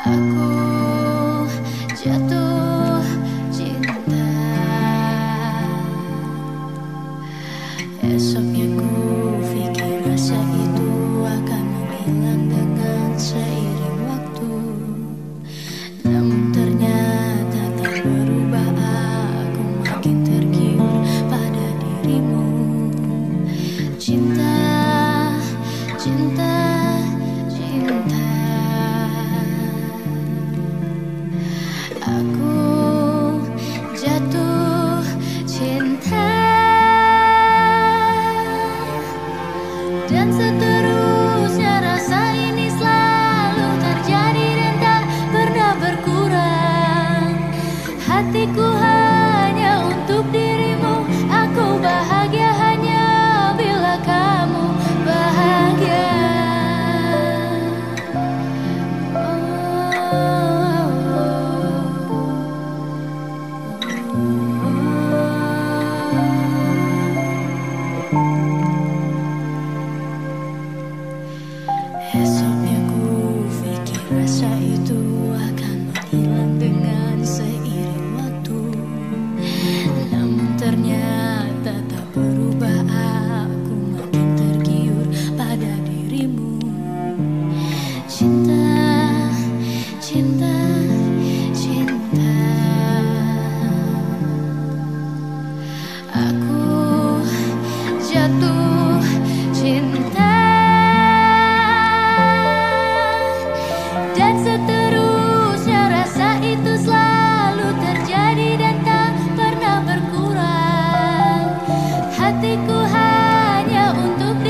aku jatuh cinta. Esoknya ku pikir rasanya dan seterusnya Esoknya ku pikir rasa itu akan menghilang dengan hanya untuk